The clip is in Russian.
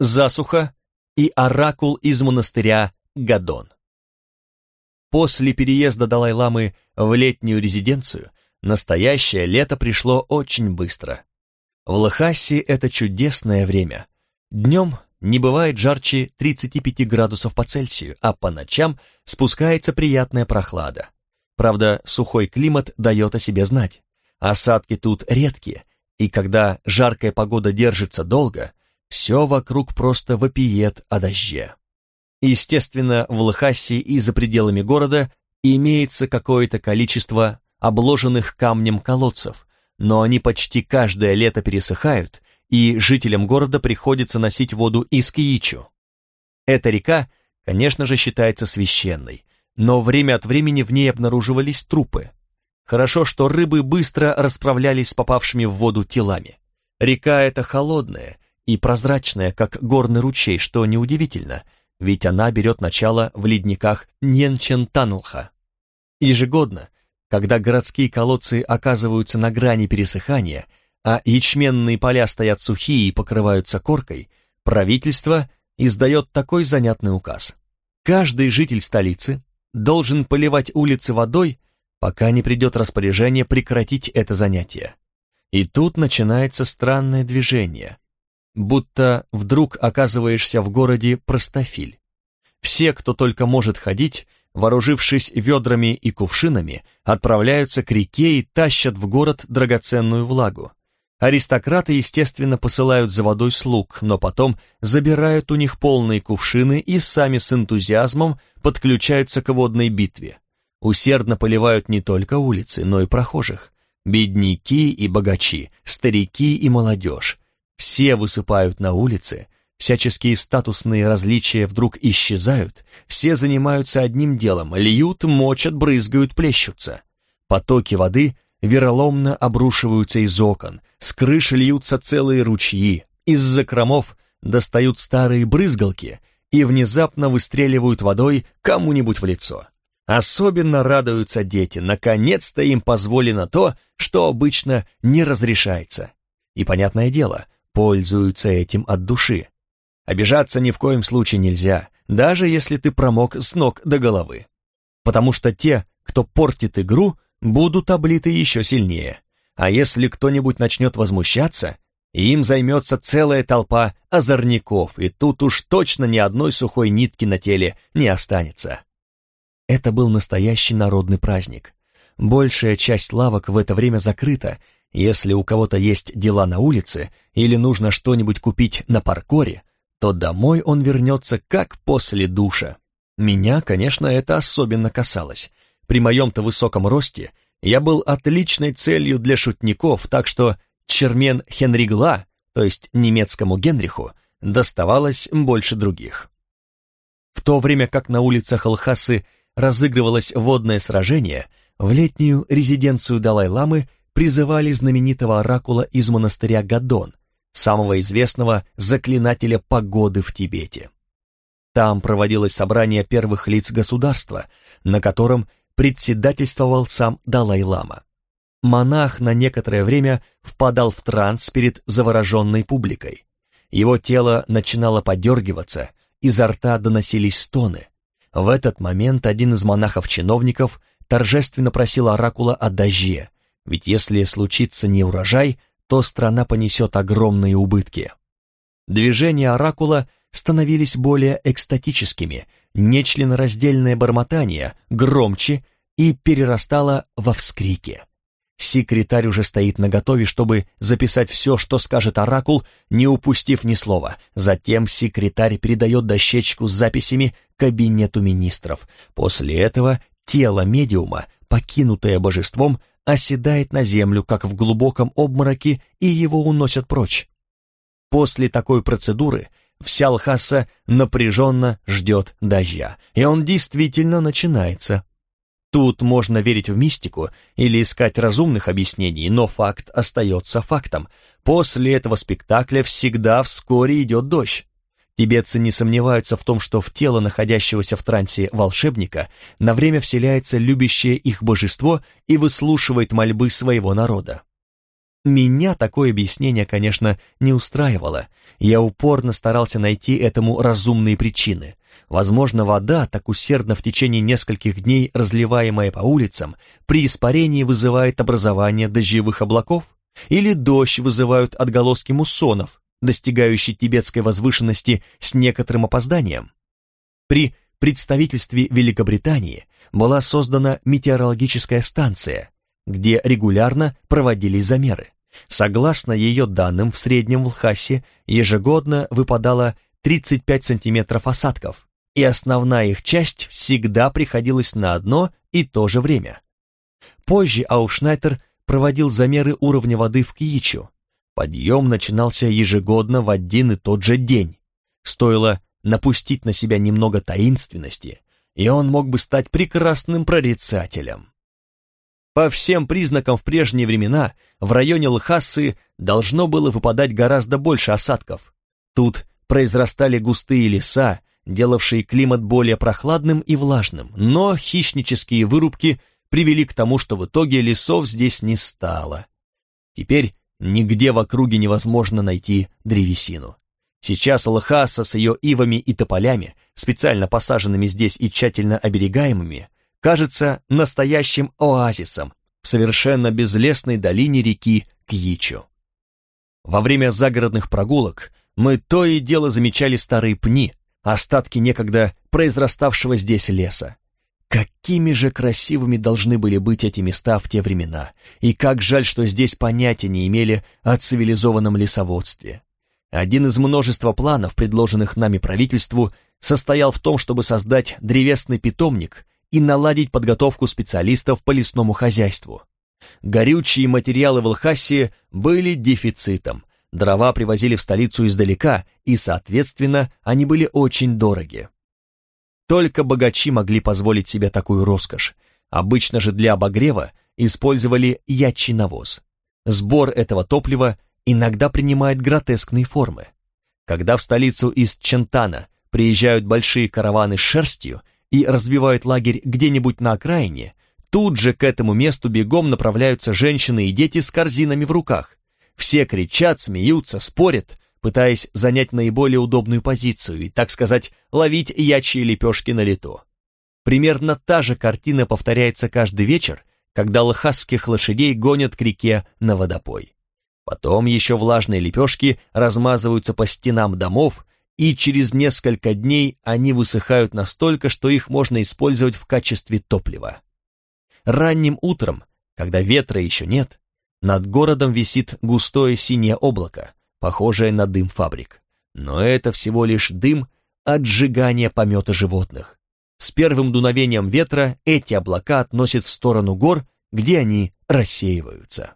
засуха и оракул из монастыря Гадон. После переезда Далай-ламы в летнюю резиденцию настоящее лето пришло очень быстро. В Лхасе это чудесное время. Днем не бывает жарче 35 градусов по Цельсию, а по ночам спускается приятная прохлада. Правда, сухой климат дает о себе знать. Осадки тут редкие, и когда жаркая погода держится долго, все вокруг просто вопиет о дожде. Естественно, в Лхасе и за пределами города имеется какое-то количество обложенных камнем колодцев, но они почти каждое лето пересыхают, и жителям города приходится носить воду из Киичу. Эта река, конечно же, считается священной, но время от времени в ней обнаруживались трупы. Хорошо, что рыбы быстро расправлялись с попавшими в воду телами. Река эта холодная и прозрачная, как горный ручей, что неудивительно, ведь она берет начало в ледниках Ньенчентанлха. Ежегодно, когда городские колодцы оказываются на грани пересыхания, а ячменные поля стоят сухие и покрываются коркой, правительство издает такой занятный указ. Каждый житель столицы должен поливать улицы водой, пока не придет распоряжение прекратить это занятие. И тут начинается странное движение, будто вдруг оказываешься в городе простофиль. Все, кто только может ходить, вооружившись ведрами и кувшинами, отправляются к реке и тащат в город драгоценную влагу. Аристократы, естественно, посылают за водой слуг, но потом забирают у них полные кувшины и сами с энтузиазмом подключаются к водной битве. Усердно поливают не только улицы, но и прохожих. Бедняки и богачи, старики и молодежь. Все высыпают на улицы, всяческие статусные различия вдруг исчезают, все занимаются одним делом, льют, мочат, брызгают, плещутся. Потоки воды вероломно обрушиваются из окон, с крыш льются целые ручьи, из закромов достают старые брызгалки и внезапно выстреливают водой кому-нибудь в лицо. Особенно радуются дети, наконец-то им позволено то, что обычно не разрешается. И, понятное дело, пользуются этим от души. Обижаться ни в коем случае нельзя, даже если ты промок с ног до головы. Потому что те, кто портит игру, будут облиты еще сильнее. А если кто-нибудь начнет возмущаться, им займется целая толпа озорников, и тут уж точно ни одной сухой нитки на теле не останется. Это был настоящий народный праздник. Большая часть лавок в это время закрыта, если у кого-то есть дела на улице или нужно что-нибудь купить на паркоре, то домой он вернется как после душа. Меня, конечно, это особенно касалось. При моем-то высоком росте я был отличной целью для шутников, так что Чермен Хенригла, то есть немецкому Генриху, доставалось больше других. В то время как на улицах Алхасы разыгрывалось водное сражение, в летнюю резиденцию Далай-ламы призывали знаменитого оракула из монастыря Гадон, самого известного заклинателя погоды в Тибете. Там проводилось собрание первых лиц государства, на котором председательствовал сам Далай-лама. Монах на некоторое время впадал в транс перед завороженной публикой. Его тело начинало подергиваться, изо рта доносились стоны. В этот момент один из монахов-чиновников торжественно просил оракула о дожде, ведь если случится неурожай, то страна понесет огромные убытки. Движения оракула становились более экстатическими, нечленораздельное бормотание громче и перерастало во вскрики. Секретарь уже стоит наготове, чтобы записать все, что скажет оракул, не упустив ни слова. Затем секретарь передает дощечку с записями кабинету министров. После этого тело медиума, покинутое божеством, оседает на землю, как в глубоком обмороке, и его уносят прочь. После такой процедуры Вся Лхаса напряженно ждет дождя, и он действительно начинается. Тут можно верить в мистику или искать разумных объяснений, но факт остается фактом. После этого спектакля всегда вскоре идет дождь. Тибетцы не сомневаются в том, что в тело находящегося в трансе волшебника на время вселяется любящее их божество и выслушивает мольбы своего народа. Меня такое объяснение, конечно, не устраивало. Я упорно старался найти этому разумные причины. Возможно, вода, так усердно в течение нескольких дней разливаемая по улицам, при испарении вызывает образование дождевых облаков? Или дождь вызывают отголоски муссонов, достигающие тибетской возвышенности с некоторым опозданием? При представительстве Великобритании была создана метеорологическая станция, где регулярно проводились замеры. Согласно ее данным, в среднем в Лхасе ежегодно выпадало 35 сантиметров осадков, и основная их часть всегда приходилась на одно и то же время. Позже Ауфшнайтер проводил замеры уровня воды в Киичу. Подъем начинался ежегодно в один и тот же день. Стоило напустить на себя немного таинственности, и он мог бы стать прекрасным прорицателем. По всем признакам в прежние времена в районе Лхасы должно было выпадать гораздо больше осадков. Тут произрастали густые леса, делавшие климат более прохладным и влажным, но хищнические вырубки привели к тому, что в итоге лесов здесь не стало. Теперь нигде в округе невозможно найти древесину. Сейчас Лхаса с ее ивами и тополями, специально посаженными здесь и тщательно оберегаемыми, кажется настоящим оазисом в совершенно безлесной долине реки Кьичу. Во время загородных прогулок мы то и дело замечали старые пни, остатки некогда произраставшего здесь леса. Какими же красивыми должны были быть эти места в те времена, и как жаль, что здесь понятия не имели о цивилизованном лесоводстве. Один из множества планов, предложенных нами правительству, состоял в том, чтобы создать древесный питомник и наладить подготовку специалистов по лесному хозяйству. Горючие материалы в Алхасе были дефицитом, дрова привозили в столицу издалека, и, соответственно, они были очень дороги. Только богачи могли позволить себе такую роскошь. Обычно же для обогрева использовали ячий навоз. Сбор этого топлива иногда принимает гротескные формы. Когда в столицу из Чентана приезжают большие караваны с шерстью и разбивают лагерь где-нибудь на окраине, тут же к этому месту бегом направляются женщины и дети с корзинами в руках. Все кричат, смеются, спорят, пытаясь занять наиболее удобную позицию и, так сказать, ловить ячьи лепешки на лету. Примерно та же картина повторяется каждый вечер, когда лхасских лошадей гонят к реке на водопой. Потом еще влажные лепешки размазываются по стенам домов, и через несколько дней они высыхают настолько, что их можно использовать в качестве топлива. Ранним утром, когда ветра еще нет, над городом висит густое синее облако, похожее на дым фабрик. Но это всего лишь дым от сжигания помета животных. С первым дуновением ветра эти облака относят в сторону гор, где они рассеиваются.